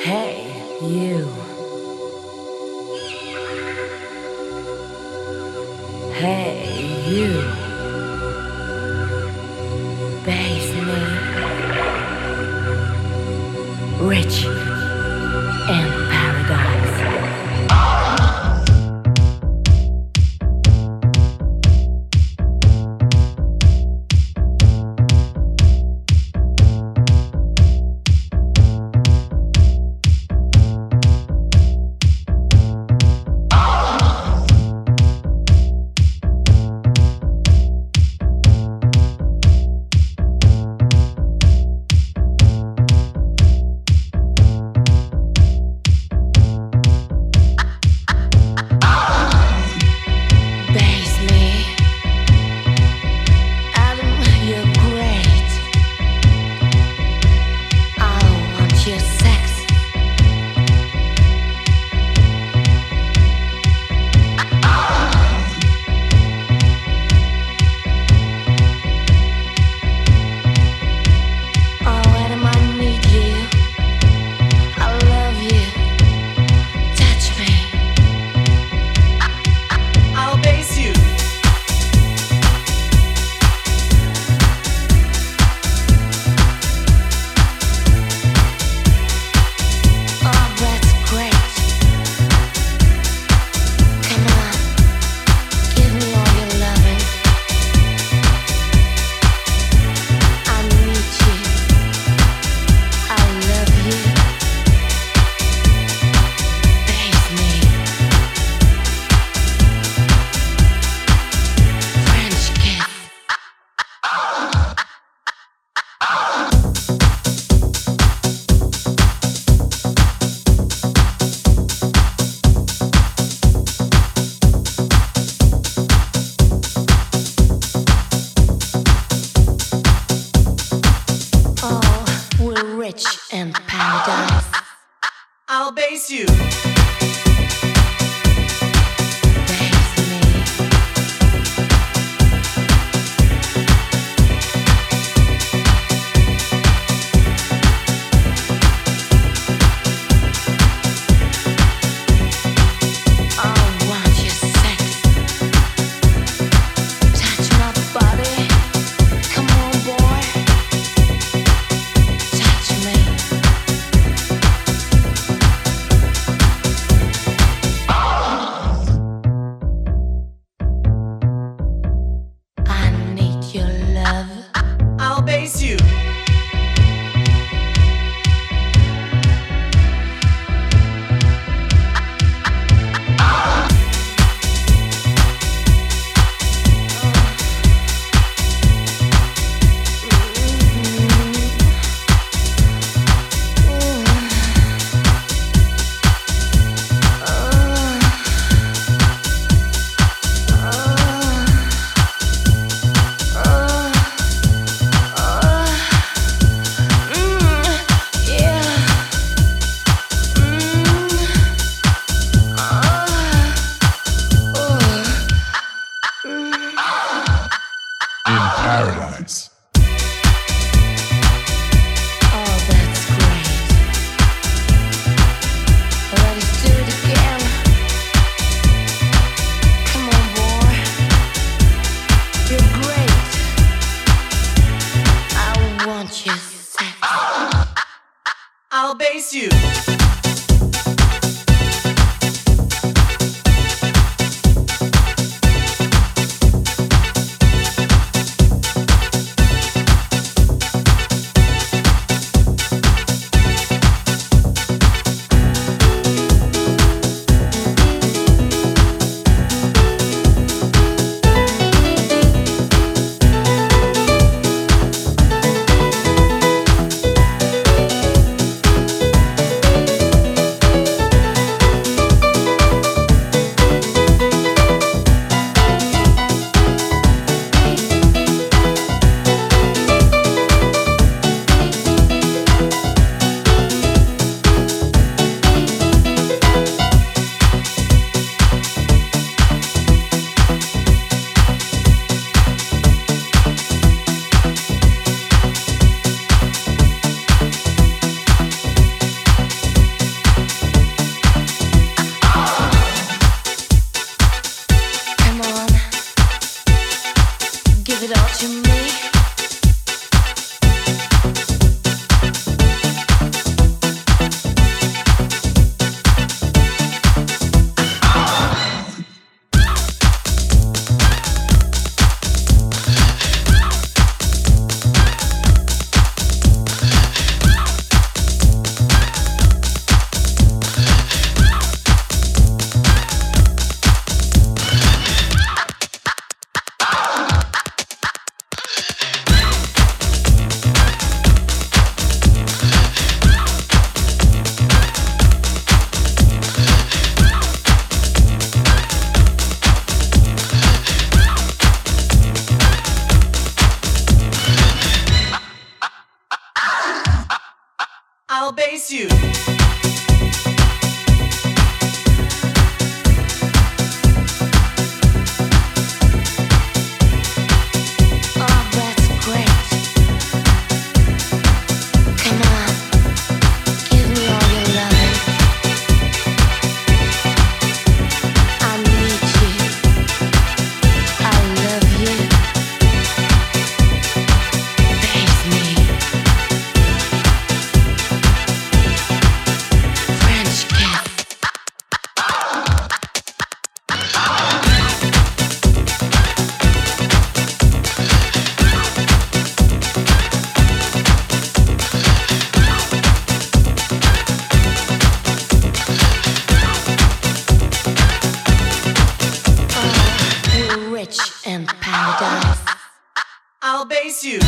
Hey, you. Hey, you. Base me. Rich and paradise. you. embrace you. I'll you. Rich in paradise. I'll base you.